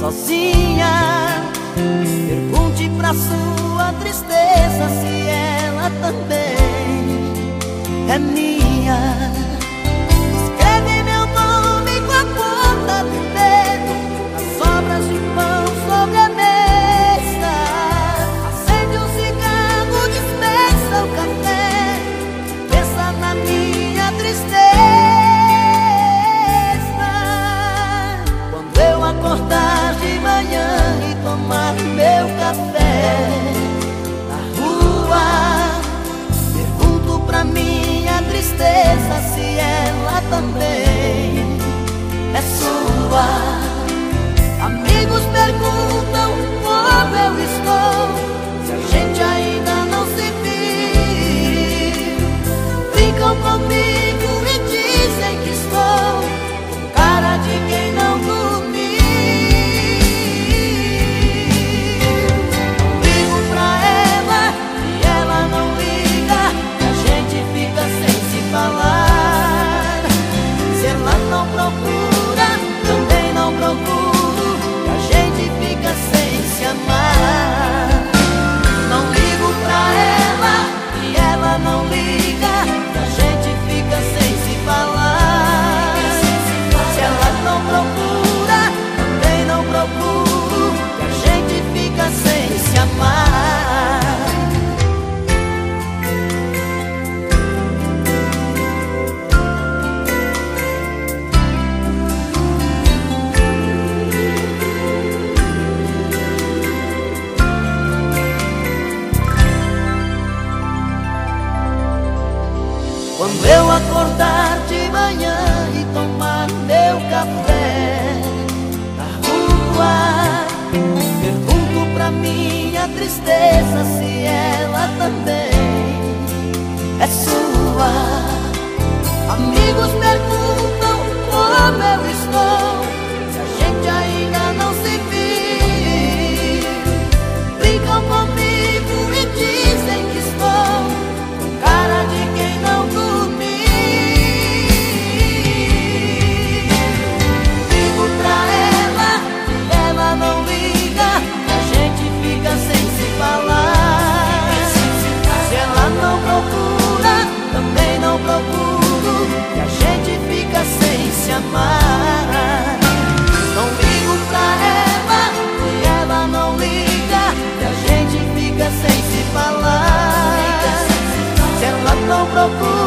sozinha. Pergunte pra sua tristeza se ela também é minha. não procuro. Quando eu acordar de manhã e tomar meu café na rua, pergunto pra minha tristeza se ela também é sua. Amigos perguntam como eu estou. falar. Se ela não procura